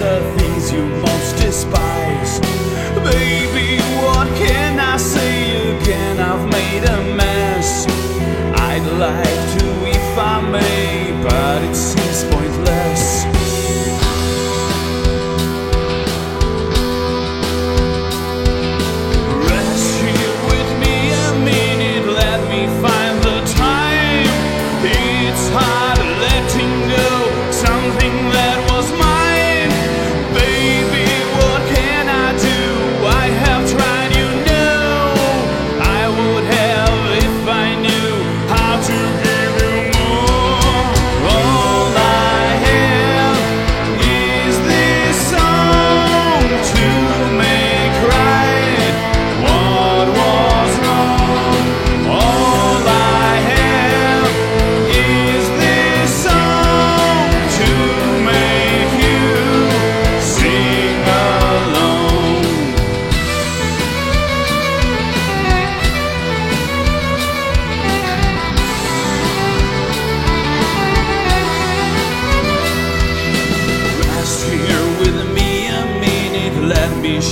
the things you most despise. Baby, what can I say again? I've made a mess. I'd like to if I may, but it's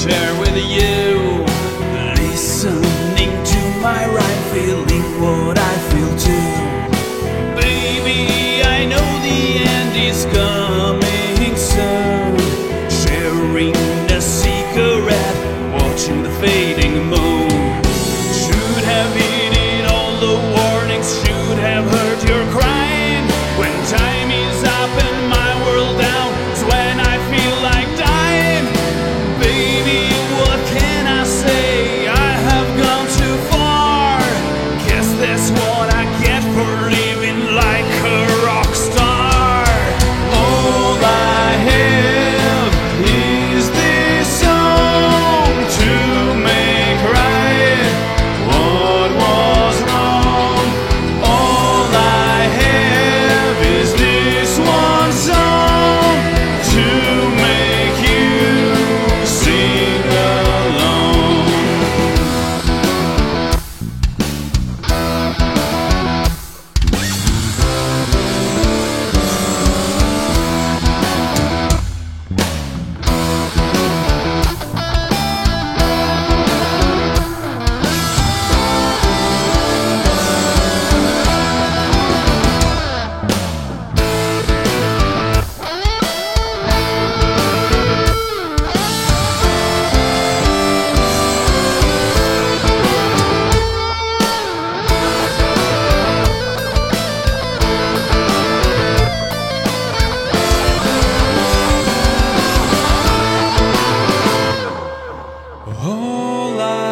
share with you. Listening to my right, feeling what I feel too. Baby, I know the end is coming. whole life.